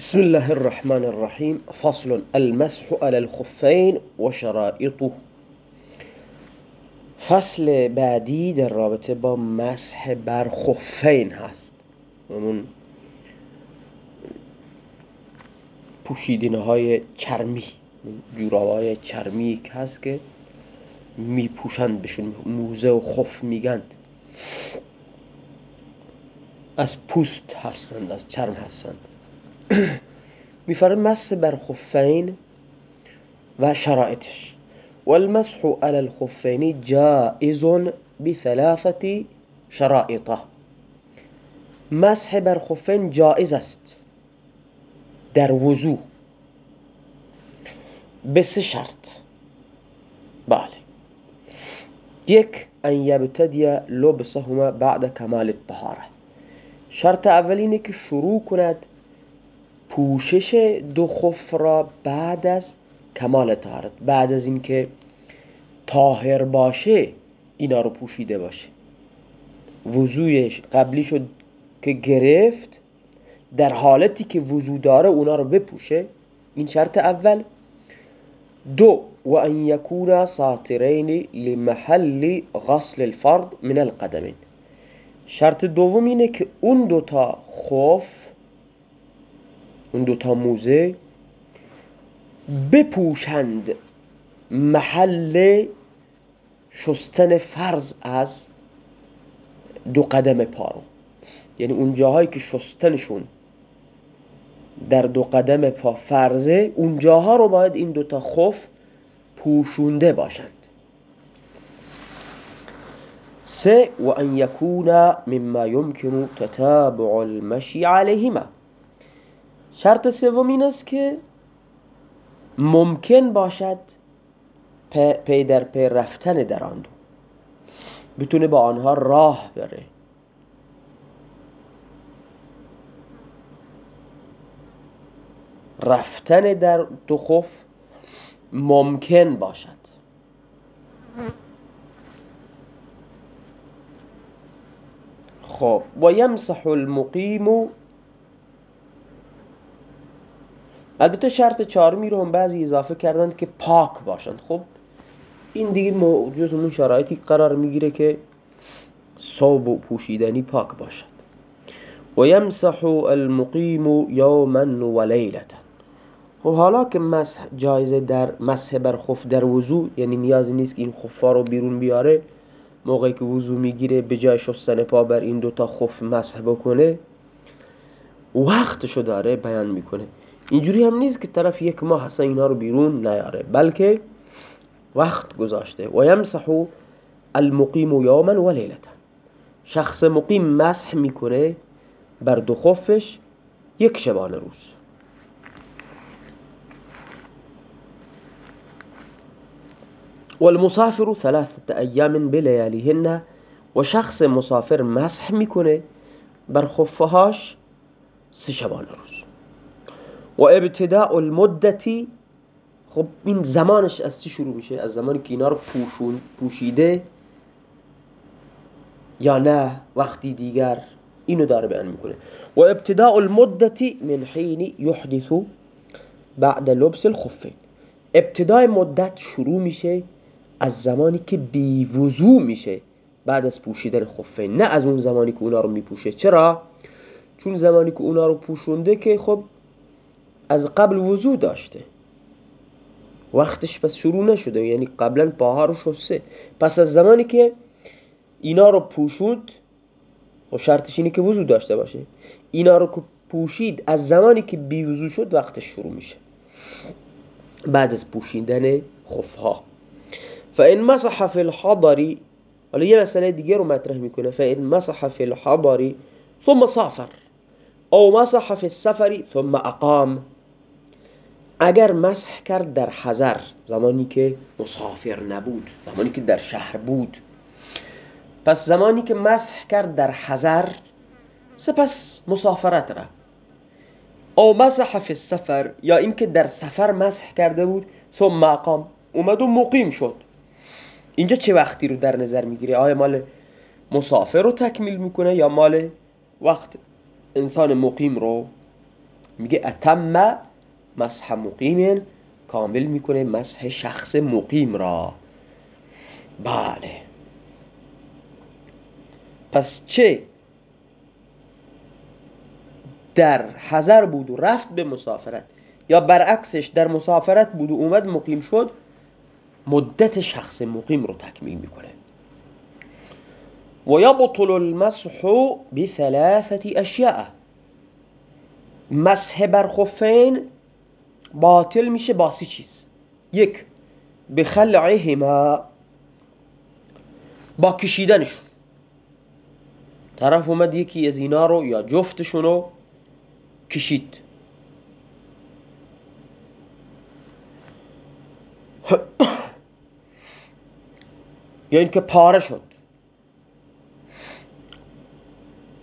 بسم الله الرحمن الرحیم فصل المسح على الخفين و شرائطه فصل بعدی در رابطه با مسح بر خفین هست. همون پوشیدین های چرمی جورابای چرمی که هست که میپوشند بهشون موزه و خف میگند. از پوست هستند از چرم هستند. میفرم مسح بر خفین و شرائطش. والمسح على الخفين جائز بثلاثة شرائط مسح بر خفین جائز است. در وضوع. به سه شرط. بله. یک ان یبتدی لبسهما بعد کمال الطهاره شرط اول که شروع کند پوشش دو خف را بعد از کمال طهارت بعد از اینکه طاهر باشه اینا رو پوشیده باشه. وضوعش قبلی شد که گرفت در حالتی که وضو داره اونا رو بپوشه این شرط اول. دو و ان یکونا ساطرین لمحل غسل الفرد من القدمین. شرط دوم اینه که اون دوتا خف اون دوتا موزه بپوشند محل شستن فرض از دو قدم پارو یعنی اون جاهایی که شستنشون در دو قدم پا فرضه اون جاها رو باید این دوتا خف پوشونده باشند. سه و ان یکونا مما یمکن تتابع المشی علیهما شرط سوم این است که ممکن باشد پی در پی رفتن در آن دو بتونه با آنها راه بره. رفتن در دو خف ممکن باشد. خب و یمسح المقیم البته شرط چهارمی رو هم بعضی اضافه کردند که پاک باشند. خب این دیگه جز اون شرایطی قرار می‌گیره که صوب و پوشیدنی پاک باشد. و یمسح المقیم یوما و لیلتا خب حالا که مسح جایزه در مسح بر خف در وضوع یعنی نیازی نیست که این خفا رو بیرون بیاره موقعی که وضوع می‌گیره به جای شستن پا بر این دوتا خف مسح بکنه وقتشو داره بیان می‌کنه. اینجوری هم نیست که طرف یک ماه اصلا اینا رو بیرون نیاره بلکه وقت گذاشته. و یمسح المقیم یوما و لیلتا شخص مقیم مسح می‌کنه بر دو خفش یک شبانه روز. والمسافر ثلاثة أيام بلياليهن. و شخص مسافر مسح می‌کنه بر خفهاش سه شبانه روز. و ابتداء المدتی خب این زمانش از چی شروع میشه؟ از زمانی که اینا رو پوشون پوشیده یا نه وقتی دیگر اینو داره بیان می‌کنه. و ابتداء المدتی من حین یحدث بعد لبس الخفین ابتدای مدت شروع میشه از زمانی که بی وضوع میشه بعد از پوشیدن خفین نه از اون زمانی که اونا رو میپوشه. چرا؟ چون زمانی که اونا رو پوشونده که خب از قبل وضوع داشته. وقتش پس شروع نشده. یعنی قبلا پاها رو شسته. پس از زمانی که اینا رو پوشوند و شرطش اینه که وضوع داشته باشه. اینا رو که پوشید از زمانی که بی وضوع شد وقتش شروع میشه. بعد از پوشیدن خفها. فان مسح فی الحضر حالا یه مسئله دیگه رو مطرح می‌کنه. فان مسح فی الحضر ثم سافر. او مسح فی السفر ثم اقام اگر مسح کرد در حضر زمانی که مسافر نبود زمانی که در شهر بود. پس زمانی که مسح کرد در حضر سپس مسافرت را او مسح فی السفر یا اینکه در سفر مسح کرده بود ثم اقام اومد و مقیم شد. اینجا چه وقتی رو در نظر می‌گیره آیا مال مسافر رو تکمیل می‌کنه یا مال وقت انسان مقیم رو؟ میگه اتم مسح مقیم کامل می‌کنه مسح شخص مقیم را. بله. پس چه در حضر بود و رفت به مسافرت یا برعکسش در مسافرت بود و اومد مقیم شد مدت شخص مقیم رو تکمیل می‌کنه. و یبطل المسح بثلاثه اشیاء مسح بر خفین باطل میشه با سی چیز. یک بخلعهما با کشیدنشون. طرف اومد یکی از اینا رو یا جفتشون رو کشید. یا اینکه پاره شد.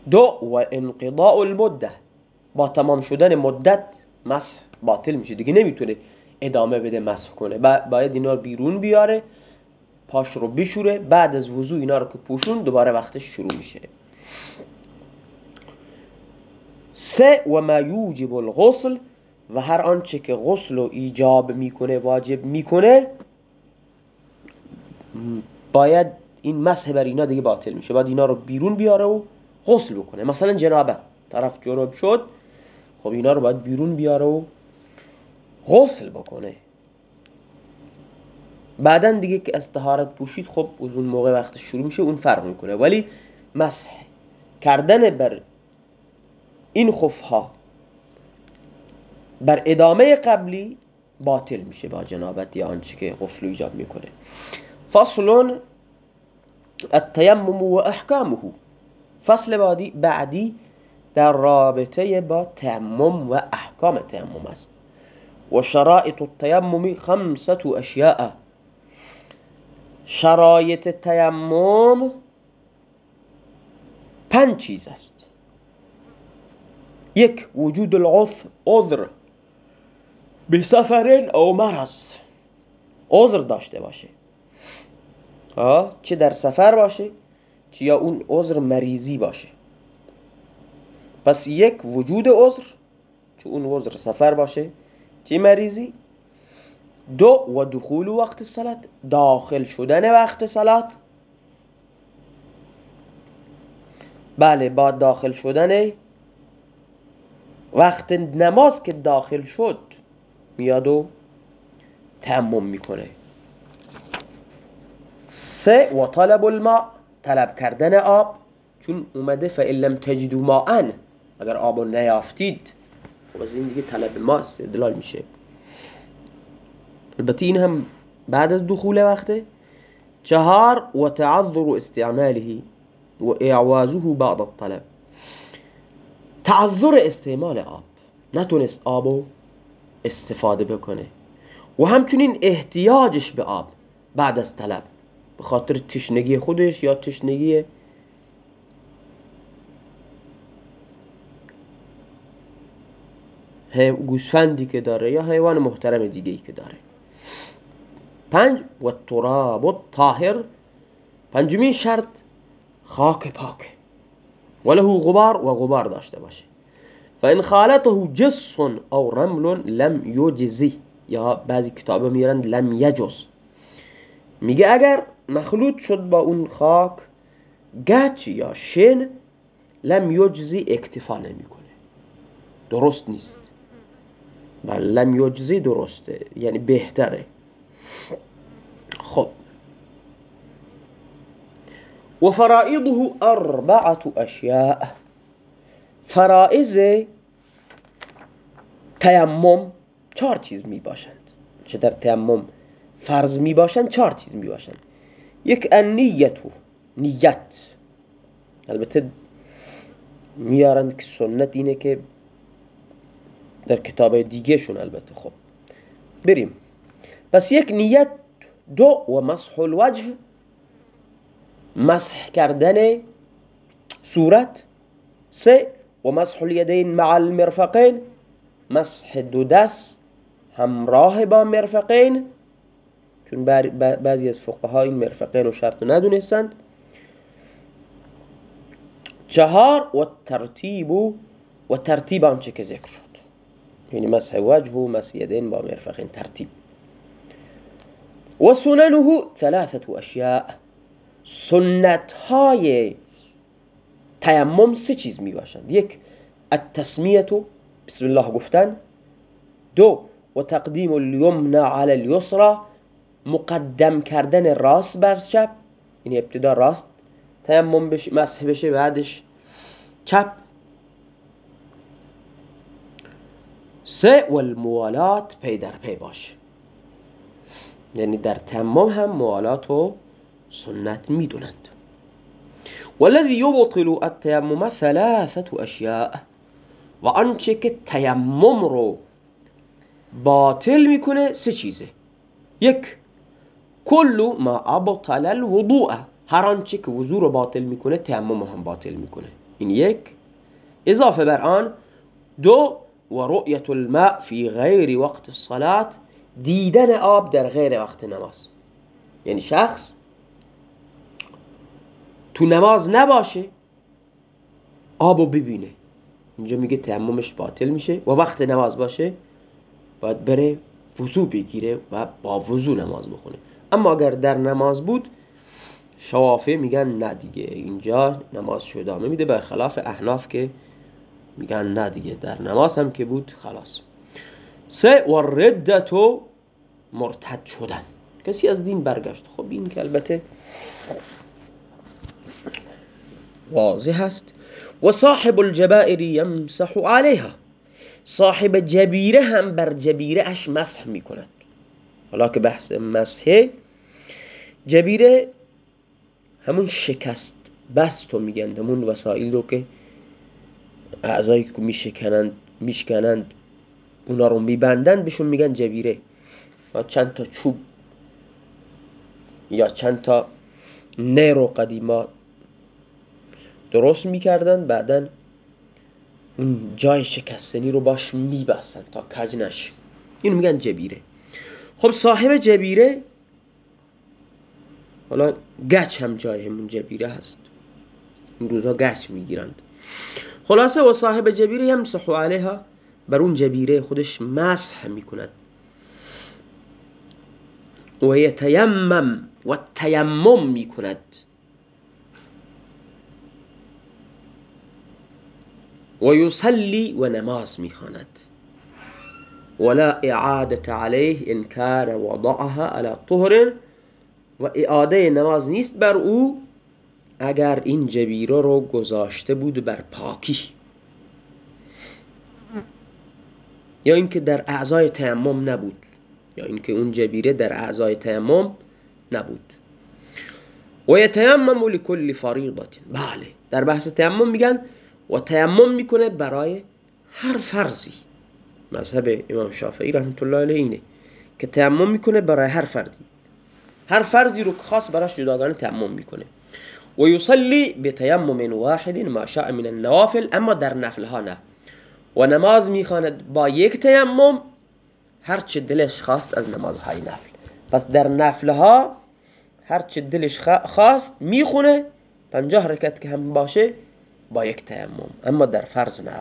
دو و انقضاء المده با تمام شدن مدت مسح باطل میشه. دیگه نمی‌تونه ادامه بده مسح کنه. باید اینا رو بیرون بیاره پاش رو بشوره. بعد از وضوع اینا رو که پوشون دوباره وقتش شروع میشه. سه و ما یوجب الغسل و هر آنچه که غسل رو ایجاب می‌کنه واجب می‌کنه باید این مسح بر اینا دیگه باطل میشه. باید اینا رو بیرون بیاره و غسل بکنه. مثلا جنابت طرف جنوب شد خب اینا رو باید بیرون بیاره و غسل بکنه. بعدا دیگه که از طهارت پوشید خب از اون موقع وقت شروع میشه اون فرق می‌کنه. ولی مسح کردن بر این خفها بر ادامه قبلی باطل میشه با جنابت یا آنچه که غسل ایجاب می‌کنه. فصل التیمم و احکامه. فصل بعدی بعدی در رابطه با تیمم و احکام تیمم است. و شرائط التیمم خمسة اشیاء. شرایط تیمم پنج چیز است. یک وجود العذر. به سفر او مرض. عذر داشته باشه. چه در سفر باشه چه یا اون عذر مریضی باشه. پس یک وجود عذر چه اون عذر سفر باشه چه مریضی؟ دو و دخول وقت صلات داخل شدن وقت صلات. بله با داخل شدن وقت نماز که داخل شد میاد و تمم می‌کنه. سه و طلب الماء طلب کردن آب چون اومده فا لم تجدوا ماء اگر آب نیافتید خب از این دیگه طلب ما استدلال میشه. البته این هم بعد از دخول وقته چهار و تعذر استعماله و اعوازه بعد الطلب. تعذر استعمال آب نتونست آبو استفاده بکنه. و همچنین احتیاجش به آب بعد از طلب به خاطر تشنگی خودش یا تشنگی گوسفندی که داره یا حیوان محترم دیگه ای که داره. پنج و تراب طاهر. پنجمین شرط خاک پاک. وله غبار و غبار داشته باشه. فان خالطه جس او رمل لم یجزی. یا بعضی کتاب میرن لم یجز. میگه اگر مخلوط شد با اون خاک گچ یا شن لم یجزی اکتفا نمی‌کنه. درست نیست. بله لم درسته یعنی بهتره. خب. و فرائضه اربعه اشیاء. فرائض تیمم چهار چیز می باشند. چه در تیمم فرض می باشند چهار چیز می باشند. یک النیتو نیت. البته میارند که سنت اینه که در کتاب دیگه شون البته. خب بریم. پس یک نیت دو و مسح الوجه مسح کردن صورت سه و مسح الیدین مع المرفقین مسح دو دست همراه با مرفقین چون بعضی از فقها این مرفقین و شرط ندونستند. چهار و ترتیب و ترتیب آنچه که ذکر شد. یعنی مسح وجه و مسح یدین با مرفقین ترتیب. و سننه ثلاثة اشیاء. سنت های تیمم سه چیز می باشند یک التسمیت بسم الله گفتن. دو و تقدیم الیمنا علی الیسرا مقدم کردن راست بر چپ. یعنی ابتدا راست تیمم بشه مسح بشه بعدش چپ. سه و الموالات پی در پی باشه یعنی در تمام هم موالات و سنت می‌دونند. والذي يبطل التيمم ثلاثة اشیاء و آنچه که تیمم رو باطل می‌کنه سه چیزه. یک کل ما ابطل الوضوء. هر آنچه که وضوع رو باطل می‌کنه تیمم هم باطل می‌کنه. این یک. اضافه بر آن دو و رؤیت الماء فی غیر وقت الصلاة دیدن آب در غیر وقت نماز. یعنی شخص تو نماز نباشه آبو ببینه. اینجا میگه تیممش باطل میشه و وقت نماز باشه باید بره وضوع بگیره و با وضوع نماز بخونه. اما اگر در نماز بود شوافه میگن نه دیگه اینجا نماز شدامه میده. برخلاف احناف که میگن نه دیگه در نماز هم که بود خلاص. سه و ردتو مرتد شدن. کسی از دین برگشت. خب این که البته واضح است. و صاحب الجبائر یمسح علیها. صاحب جبیره هم بر جبیره اش مسح می‌کند. حالا که بحث مسحه جبیره همون شکست بست رو میگن همون وسایل رو که اعضایی که میشکنند میشکنند اونا رو میبندند بهشون میگن جبیره. و چند تا چوب یا چند تا نیرو قدیما درست می‌کردن. بعدا اون جای شکستنی رو باش میبستن تا کج نشه. اینو میگن جبیره. خب صاحب جبیره حالا گچ هم جای همون جبیره هست. این روزها گچ می‌گیرند. خلاصه و صاحب جبیره هم صحو علیها بر اون جبیره خودش مسح می‌کند. و یتیمم و تیمم می‌کند. و یصلی و نماز می‌خواند. ولا اعادة عليه ان كان وضعها على طهر و اعاده نماز نیست بر او اگر این جبیره رو گذاشته بود بر پاکی. یا اینکه در اعضای تیمم نبود. یا اینکه اون جبیره در اعضای تیمم نبود. و یتیمم لکل فریضه بله در بحث تیمم میگن و تیمم می‌کنه برای هر فرضی. مذهب امام شافعی رحمت الله علیه اینه که تیمم می‌کنه برای هر فردی. هر فرضی رو خاص براش جداگانه تیمم می‌کنه. و یصلی بتیمم واحد ما شاء من النوافل اما در نفل ها نه. و نماز می‌خواند با یک تیمم هر چه دلش خواست از نمازهای نفل. پس در نفل ها هر چه دلش خواست می‌خونه پنجاه رکت که هم باشه با یک تیمم اما در فرض نه.